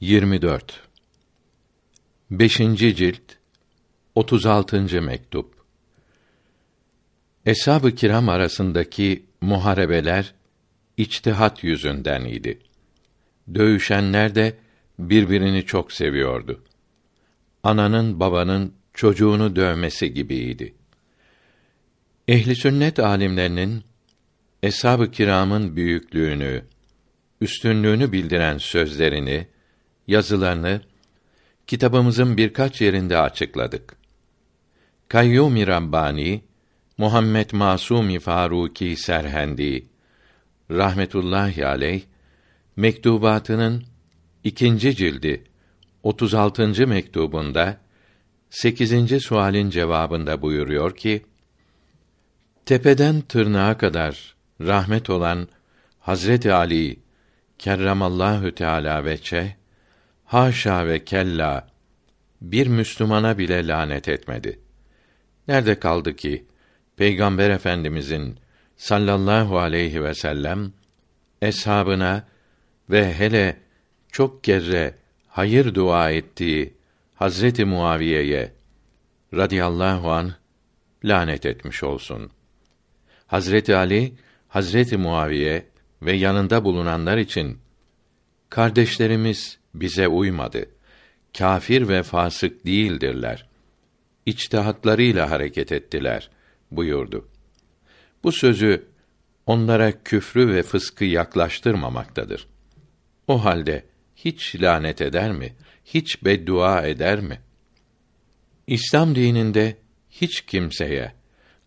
24 5. cilt 36. mektup Eshab-ı kiram arasındaki muharebeler içtihat yüzünden idi. Dövüşenler de birbirini çok seviyordu. Ananın babanın çocuğunu dövmesi gibiydi. Ehli sünnet alimlerinin eshab-ı kiramın büyüklüğünü, üstünlüğünü bildiren sözlerini, yazılarını kitabımızın birkaç yerinde açıkladık. Kayyum Rabbani, Muhammed Masumi Faruki Serhendi rahmetullahi aleyh mektubatının ikinci cildi 36. mektubunda 8. sualin cevabında buyuruyor ki tepeden tırnağa kadar rahmet olan Hazreti Ali kerramallahu teala veçe haşa ve kella bir Müslümana bile lanet etmedi. Nerede kaldı ki Peygamber Efendimizin sallallahu aleyhi ve sellem eshabına ve hele çok kere hayır dua ettiği Hazreti Muaviye'ye radıyallahu an lanet etmiş olsun. Hazreti Ali, Hazreti Muaviye ve yanında bulunanlar için kardeşlerimiz bize uymadı. Kafir ve fasık değildirler. İçtihatlarıyla hareket ettiler buyurdu. Bu sözü onlara küfrü ve fıskı yaklaştırmamaktadır. O halde hiç lanet eder mi? Hiç beddua eder mi? İslam dininde hiç kimseye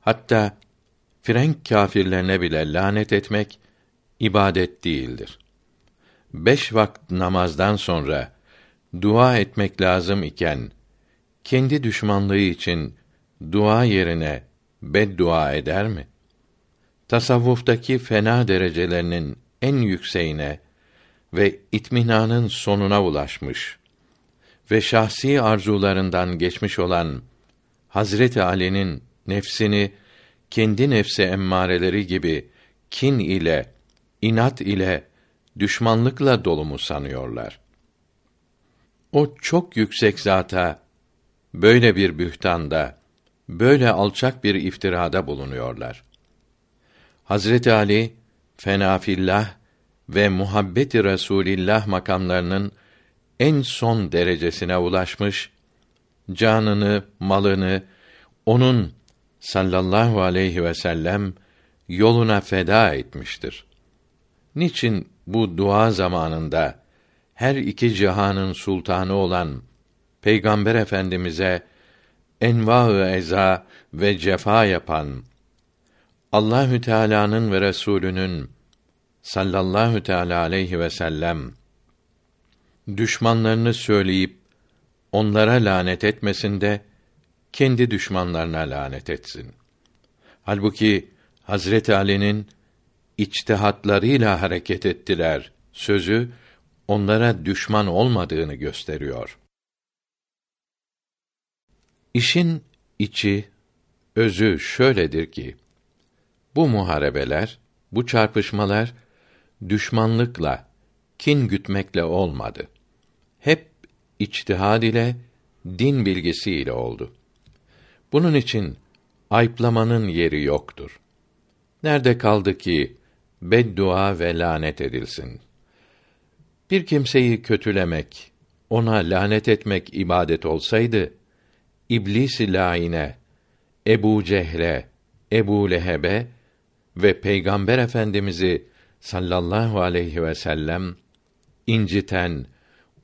hatta Frenk kâfirlerine bile lanet etmek ibadet değildir beş vakit namazdan sonra dua etmek lazım iken kendi düşmanlığı için dua yerine beddua eder mi? Tasavvuftaki fena derecelerinin en yükseğine ve itminanın sonuna ulaşmış ve şahsi arzularından geçmiş olan Hazreti Ali'nin nefsini kendi nefse emmareleri gibi kin ile, inat ile düşmanlıkla dolu mu sanıyorlar? O çok yüksek zata böyle bir bühtanda, böyle alçak bir iftirada bulunuyorlar. Hazreti Ali fenafillah ve muhabbeti Resulillah makamlarının en son derecesine ulaşmış, canını, malını onun sallallahu aleyhi ve sellem yoluna feda etmiştir. Niçin bu dua zamanında her iki cihanın sultanı olan Peygamber Efendimize enva-ı eza ve cefa yapan Allahü Teala'nın ve Resulünün sallallahu teala aleyhi ve sellem düşmanlarını söyleyip onlara lanet etmesin de kendi düşmanlarına lanet etsin. Halbuki Hazreti Ali'nin içtihatlarıyla hareket ettiler sözü onlara düşman olmadığını gösteriyor. İşin içi, özü şöyledir ki, bu muharebeler, bu çarpışmalar, düşmanlıkla, kin gütmekle olmadı. Hep içtihad ile, din bilgisiyle oldu. Bunun için, ayıplamanın yeri yoktur. Nerede kaldı ki, beddua ve lanet edilsin. Bir kimseyi kötülemek, ona lanet etmek ibadet olsaydı, iblis laine, Ebu Cehle, Ebu Lehebe ve Peygamber Efendimizi sallallahu aleyhi ve sellem inciten,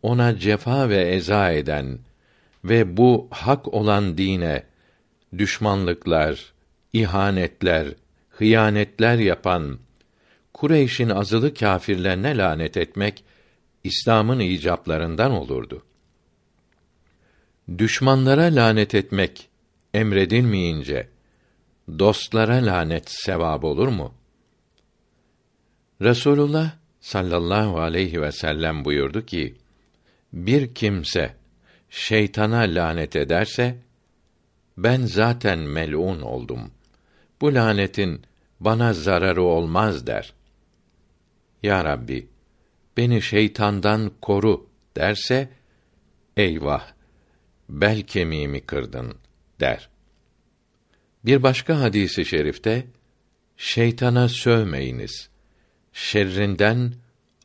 ona cefa ve eza eden ve bu hak olan dine düşmanlıklar, ihanetler, hıyanetler yapan Kureyş'in azılı kâfirlerine lanet etmek İslam'ın icaplarından olurdu. Düşmanlara lanet etmek emredilmeyince dostlara lanet sevab olur mu? Resulullah sallallahu aleyhi ve sellem buyurdu ki: Bir kimse şeytana lanet ederse ben zaten melun oldum. Bu lanetin bana zararı olmaz der. Ya Rabbi, beni şeytandan koru derse eyvah bel kemiğimi kırdın der. Bir başka hadisi şerifte şeytana sövmeyiniz. Şerrinden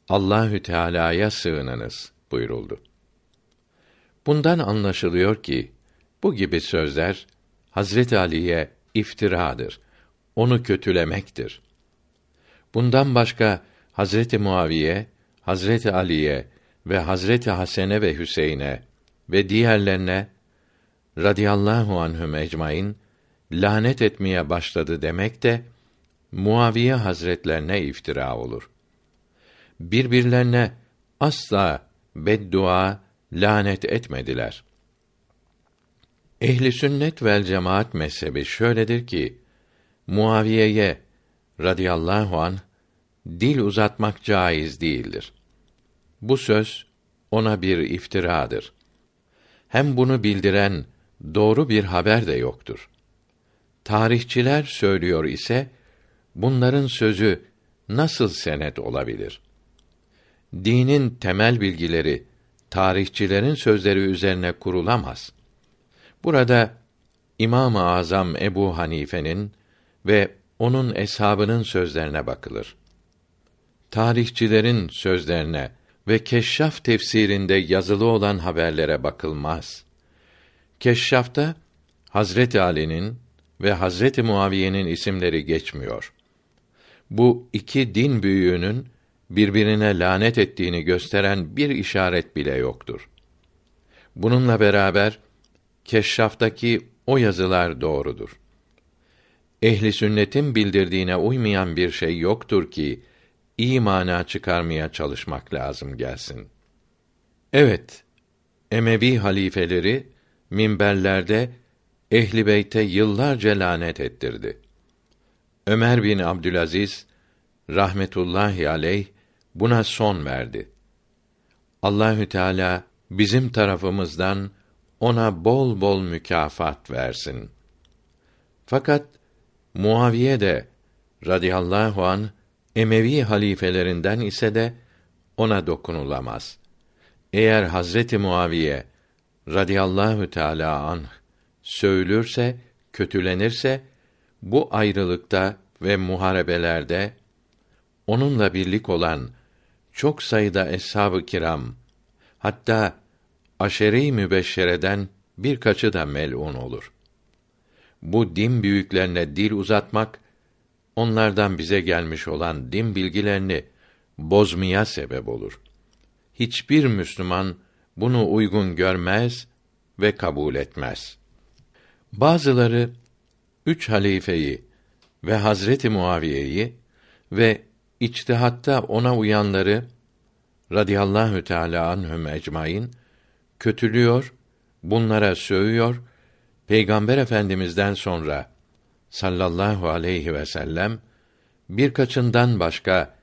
Allahü Teala'ya sığınınız buyuruldu. Bundan anlaşılıyor ki bu gibi sözler Hazret Ali'ye iftiradır. Onu kötülemektir. Bundan başka Hazreti Muaviye, Hazreti Ali'ye ve Hazreti Hasene ve Hüseyin'e ve diğerlerine radıyallahu anhüm ecmaîn lanet etmeye başladı demek de Muaviye Hazretlerine iftira olur. Birbirlerine asla beddua, lanet etmediler. Ehli sünnet vel cemaat mezhebi şöyledir ki Muaviye'ye radıyallahu an dil uzatmak caiz değildir. Bu söz ona bir iftiradır. Hem bunu bildiren doğru bir haber de yoktur. Tarihçiler söylüyor ise bunların sözü nasıl senet olabilir? Dinin temel bilgileri tarihçilerin sözleri üzerine kurulamaz. Burada İmam-ı Azam Ebu Hanife'nin ve onun eshabının sözlerine bakılır. Tarihçilerin sözlerine ve Keşşaf tefsirinde yazılı olan haberlere bakılmaz. Keşşaf'ta Hazreti Ali'nin ve Hazreti Muaviye'nin isimleri geçmiyor. Bu iki din büyüğünün birbirine lanet ettiğini gösteren bir işaret bile yoktur. Bununla beraber Keşşaf'taki o yazılar doğrudur. Ehli sünnetin bildirdiğine uymayan bir şey yoktur ki iyi mana çıkarmaya çalışmak lazım gelsin. Evet, Emevi halifeleri minberlerde ehli beyte yıllarca lanet ettirdi. Ömer bin Abdülaziz rahmetullahi aleyh buna son verdi. Allahü Teala bizim tarafımızdan ona bol bol mükafat versin. Fakat Muaviye de radıyallahu an Emevi halifelerinden ise de ona dokunulamaz. Eğer Hazreti Muaviye radıyallahu teala an söylürse, kötülenirse bu ayrılıkta ve muharebelerde onunla birlik olan çok sayıda eshab-ı kiram hatta aşere-i mübeşşereden birkaçı da mel'un olur. Bu din büyüklerine dil uzatmak onlardan bize gelmiş olan din bilgilerini bozmaya sebep olur. Hiçbir Müslüman bunu uygun görmez ve kabul etmez. Bazıları üç halifeyi ve Hazreti Muaviye'yi ve içtihatta ona uyanları radıyallahu teala anhum ecmaîn kötülüyor, bunlara sövüyor, Peygamber Efendimizden sonra sallallahu aleyhi ve sellem birkaçından başka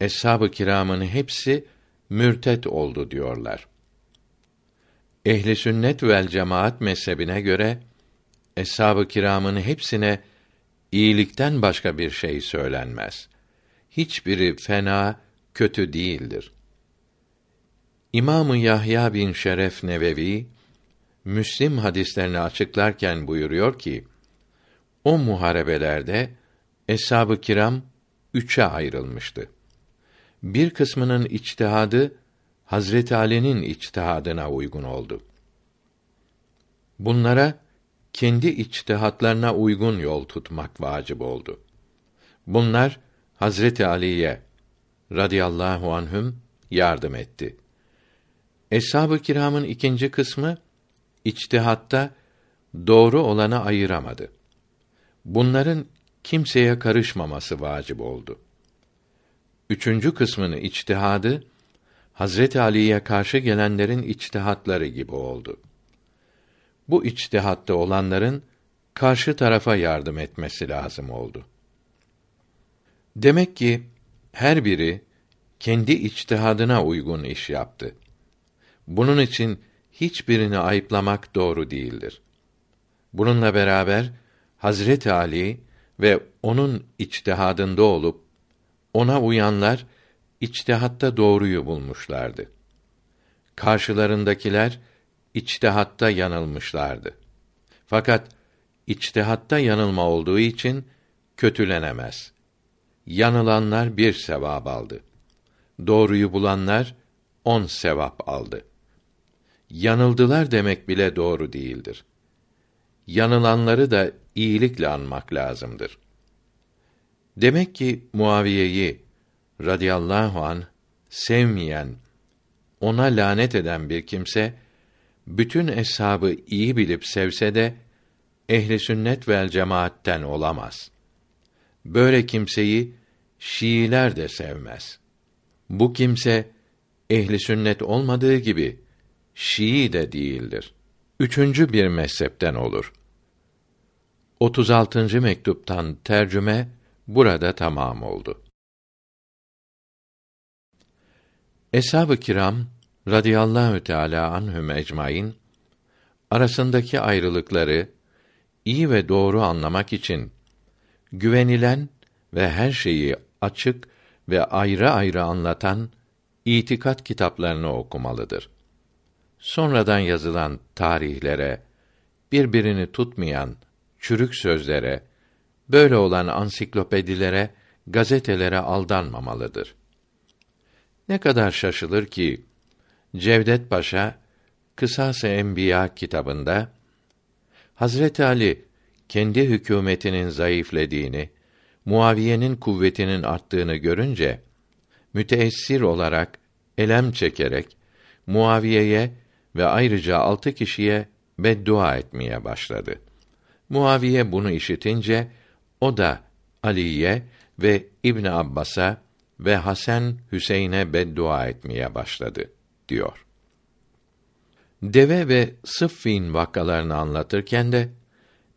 eshab-ı kiramın hepsi mürtet oldu diyorlar. Ehli sünnet vel cemaat mezhebine göre eshab-ı kiramın hepsine iyilikten başka bir şey söylenmez. Hiçbiri fena, kötü değildir. İmamı Yahya bin Şeref Nevevi Müslim hadislerini açıklarken buyuruyor ki: O muharebelerde eshab-ı kiram üçe ayrılmıştı. Bir kısmının içtihadı Hazreti Ali'nin içtihadına uygun oldu. Bunlara kendi içtihatlarına uygun yol tutmak vacip oldu. Bunlar Hazreti Ali'ye radıyallahu anhüm yardım etti. Eshab-ı kiramın ikinci kısmı içtihatta doğru olanı ayıramadı. Bunların kimseye karışmaması vacip oldu. Üçüncü kısmını içtihadı Hazreti Ali'ye karşı gelenlerin içtihatları gibi oldu. Bu içtihatta olanların karşı tarafa yardım etmesi lazım oldu. Demek ki her biri kendi içtihadına uygun iş yaptı. Bunun için hiçbirini ayıplamak doğru değildir. Bununla beraber Hazret Ali ve onun içtihadında olup ona uyanlar içtihatta doğruyu bulmuşlardı. karşılarındakiler içtihatta yanılmışlardı. Fakat içtihatta yanılma olduğu için kötülenemez. Yanılanlar bir sevap aldı. Doğruyu bulanlar on sevap aldı. Yanıldılar demek bile doğru değildir. Yanılanları da iyilikle anmak lazımdır. Demek ki Muaviye'yi radıyallahu an sevmeyen, ona lanet eden bir kimse bütün eshabı iyi bilip sevse de ehli sünnet vel cemaatten olamaz. Böyle kimseyi Şiiler de sevmez. Bu kimse ehli sünnet olmadığı gibi Şii de değildir. Üçüncü bir mezhepten olur. 36. mektuptan tercüme burada tamam oldu. Eshab-ı kiram radıyallahu teala anhum ecmaîn arasındaki ayrılıkları iyi ve doğru anlamak için güvenilen ve her şeyi açık ve ayrı ayrı anlatan itikat kitaplarını okumalıdır. Sonradan yazılan tarihlere, birbirini tutmayan çürük sözlere, böyle olan ansiklopedilere, gazetelere aldanmamalıdır. Ne kadar şaşılır ki Cevdet Paşa Kısas-ı Enbiya kitabında Hazreti Ali kendi hükümetinin zayıflediğini, Muaviye'nin kuvvetinin arttığını görünce müteessir olarak elem çekerek Muaviye'ye ve ayrıca altı kişiye beddua etmeye başladı. Muaviye bunu işitince o da Ali'ye ve İbn Abbas'a ve Hasan Hüseyin'e beddua etmeye başladı diyor. Deve ve Sıffin vakalarını anlatırken de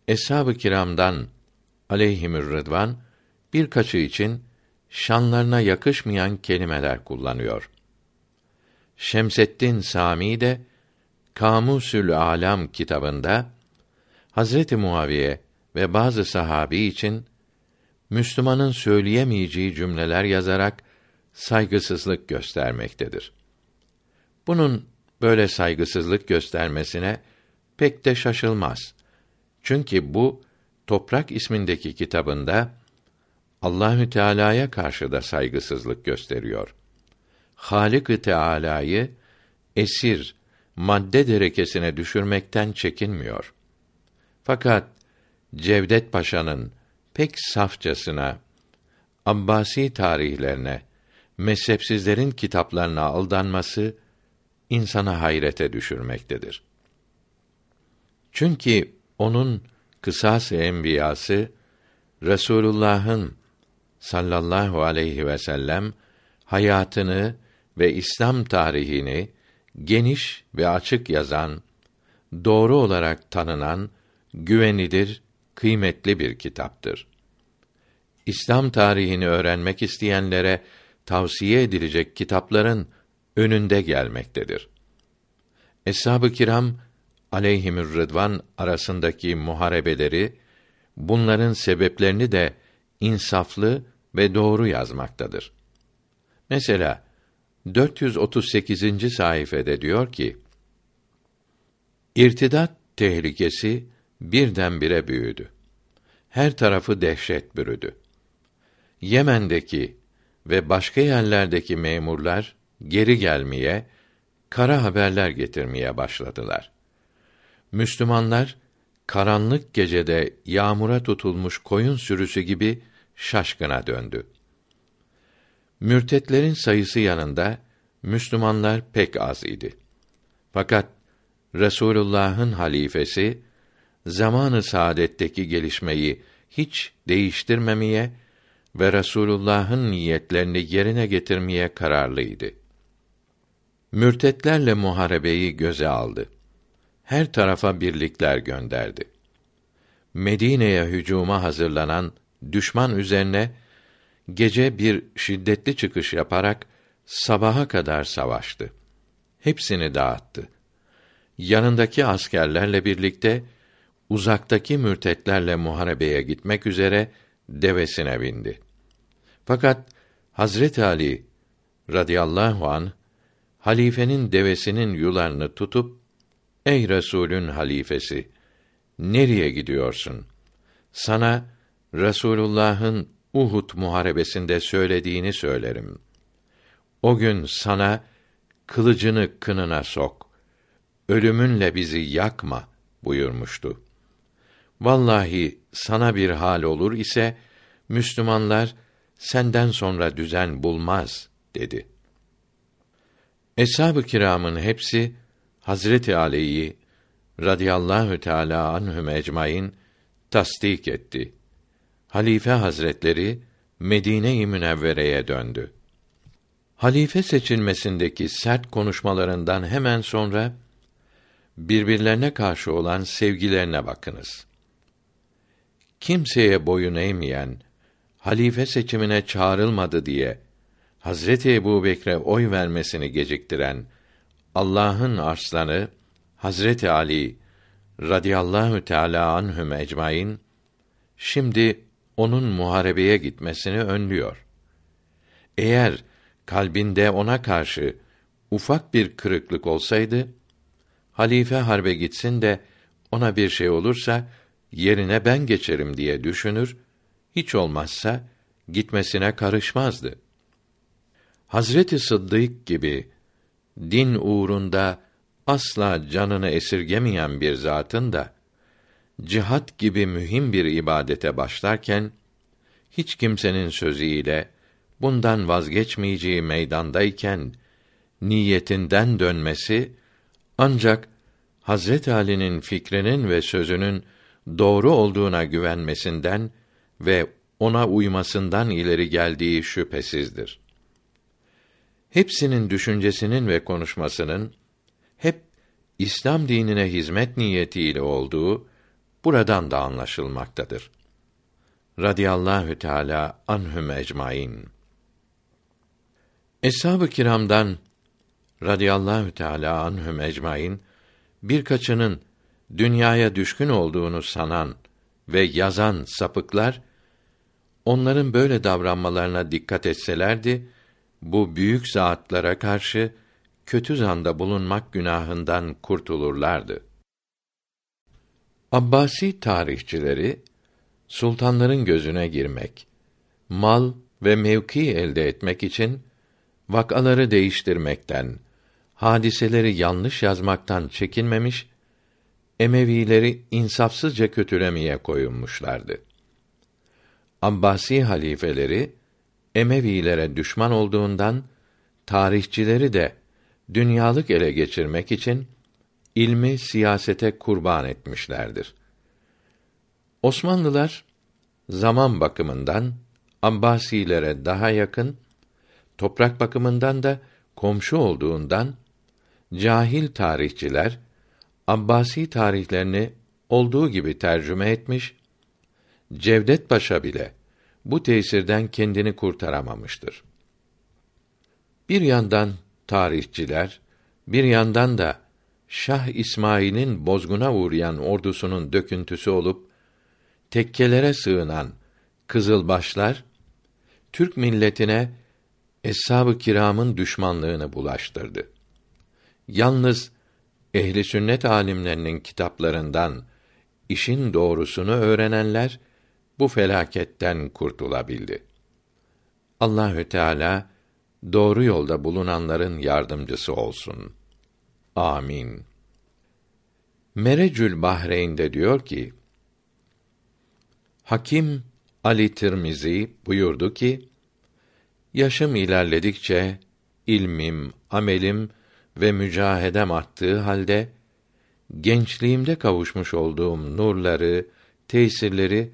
Eshab-ı Kiram'dan aleyhimür rıdvan birkaçı için şanlarına yakışmayan kelimeler kullanıyor. Şemseddin Sami de Kamusül Alam kitabında Hazreti Muaviye ve bazı sahabi için Müslümanın söyleyemeyeceği cümleler yazarak saygısızlık göstermektedir. Bunun böyle saygısızlık göstermesine pek de şaşılmaz. Çünkü bu Toprak ismindeki kitabında Allahü Teala'ya karşı da saygısızlık gösteriyor. Halık-ı Teala'yı esir, madde derekesine düşürmekten çekinmiyor. Fakat Cevdet Paşa'nın pek safçasına Abbasi tarihlerine, mezhepsizlerin kitaplarına aldanması insana hayrete düşürmektedir. Çünkü onun kısas-ı enbiyası Resulullah'ın sallallahu aleyhi ve sellem hayatını ve İslam tarihini geniş ve açık yazan, doğru olarak tanınan, güvenilir, kıymetli bir kitaptır. İslam tarihini öğrenmek isteyenlere tavsiye edilecek kitapların önünde gelmektedir. Eshab-ı kiram aleyhimür rıdvan arasındaki muharebeleri, bunların sebeplerini de insaflı ve doğru yazmaktadır. Mesela 438. sayfede diyor ki: İrtidat tehlikesi birdenbire büyüdü. Her tarafı dehşet bürüdü. Yemen'deki ve başka yerlerdeki memurlar geri gelmeye, kara haberler getirmeye başladılar. Müslümanlar karanlık gecede yağmura tutulmuş koyun sürüsü gibi şaşkına döndü. Mürtetlerin sayısı yanında Müslümanlar pek az idi. Fakat Resulullah'ın halifesi zamanı saadetteki gelişmeyi hiç değiştirmemeye ve Resulullah'ın niyetlerini yerine getirmeye kararlıydı. Mürtetlerle muharebeyi göze aldı. Her tarafa birlikler gönderdi. Medine'ye hücuma hazırlanan düşman üzerine gece bir şiddetli çıkış yaparak sabaha kadar savaştı. Hepsini dağıttı. Yanındaki askerlerle birlikte uzaktaki mürtetlerle muharebeye gitmek üzere devesine bindi. Fakat Hazret Ali radıyallahu an halifenin devesinin yularını tutup Ey Resulün halifesi nereye gidiyorsun? Sana Resulullah'ın Uhud muharebesinde söylediğini söylerim. O gün sana kılıcını kınına sok. Ölümünle bizi yakma buyurmuştu. Vallahi sana bir hal olur ise Müslümanlar senden sonra düzen bulmaz dedi. Eshab-ı kiramın hepsi Hazreti Ali'yi radıyallahu teala anhum ecmaîn tasdik etti. Halife Hazretleri Medine-i Münevvere'ye döndü. Halife seçilmesindeki sert konuşmalarından hemen sonra birbirlerine karşı olan sevgilerine bakınız. Kimseye boyun eğmeyen, halife seçimine çağrılmadı diye Hazreti Ebubekre oy vermesini geciktiren Allah'ın arslanı Hazreti Ali radıyallahu teala anhum ecmaîn şimdi onun muharebeye gitmesini önlüyor. Eğer kalbinde ona karşı ufak bir kırıklık olsaydı, halife harbe gitsin de ona bir şey olursa yerine ben geçerim diye düşünür, hiç olmazsa gitmesine karışmazdı. Hazreti Sıddık gibi din uğrunda asla canını esirgemeyen bir zatın da cihat gibi mühim bir ibadete başlarken hiç kimsenin sözüyle bundan vazgeçmeyeceği meydandayken niyetinden dönmesi ancak Hazret Ali'nin fikrinin ve sözünün doğru olduğuna güvenmesinden ve ona uymasından ileri geldiği şüphesizdir. Hepsinin düşüncesinin ve konuşmasının hep İslam dinine hizmet niyetiyle olduğu buradan da anlaşılmaktadır. Radiyallahu Teala anhum ecmaîn. Eshab-ı kiramdan radıyallahu teala anhum ecmaîn birkaçının dünyaya düşkün olduğunu sanan ve yazan sapıklar onların böyle davranmalarına dikkat etselerdi bu büyük zatlara karşı kötü zanda bulunmak günahından kurtulurlardı. Abbasi tarihçileri sultanların gözüne girmek, mal ve mevki elde etmek için vakaları değiştirmekten, hadiseleri yanlış yazmaktan çekinmemiş, Emevileri insafsızca kötülemeye koyulmuşlardı. Abbasi halifeleri Emevilere düşman olduğundan tarihçileri de dünyalık ele geçirmek için ilmi siyasete kurban etmişlerdir. Osmanlılar zaman bakımından Abbasilere daha yakın, toprak bakımından da komşu olduğundan cahil tarihçiler Abbasi tarihlerini olduğu gibi tercüme etmiş, Cevdet Paşa bile bu tesirden kendini kurtaramamıştır. Bir yandan tarihçiler, bir yandan da Şah İsmail'in bozguna uğrayan ordusunun döküntüsü olup tekkelere sığınan kızılbaşlar Türk milletine eshab-ı kiramın düşmanlığını bulaştırdı. Yalnız ehli sünnet alimlerinin kitaplarından işin doğrusunu öğrenenler bu felaketten kurtulabildi. Allahü Teala doğru yolda bulunanların yardımcısı olsun. Amin. Merecül Bahreyn'de diyor ki: Hakim Ali Tirmizi buyurdu ki: Yaşım ilerledikçe ilmim, amelim ve mücahedem arttığı halde gençliğimde kavuşmuş olduğum nurları, tesirleri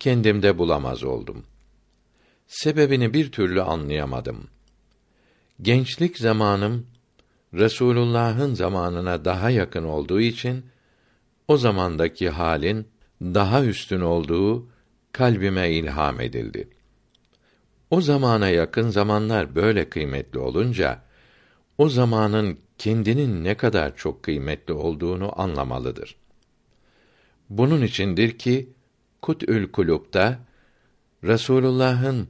kendimde bulamaz oldum. Sebebini bir türlü anlayamadım. Gençlik zamanım Resulullah'ın zamanına daha yakın olduğu için o zamandaki halin daha üstün olduğu kalbime ilham edildi. O zamana yakın zamanlar böyle kıymetli olunca o zamanın kendinin ne kadar çok kıymetli olduğunu anlamalıdır. Bunun içindir ki Kut'ül Kulub'da Resulullah'ın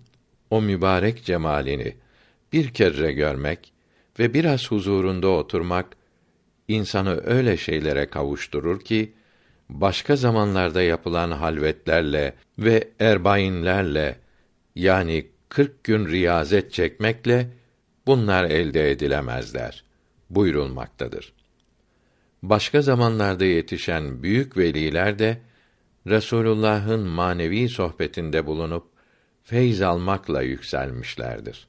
o mübarek cemalini bir kere görmek ve biraz huzurunda oturmak insanı öyle şeylere kavuşturur ki başka zamanlarda yapılan halvetlerle ve erbainlerle yani kırk gün riyazet çekmekle bunlar elde edilemezler buyurulmaktadır. Başka zamanlarda yetişen büyük veliler de Resulullah'ın manevi sohbetinde bulunup feyz almakla yükselmişlerdir.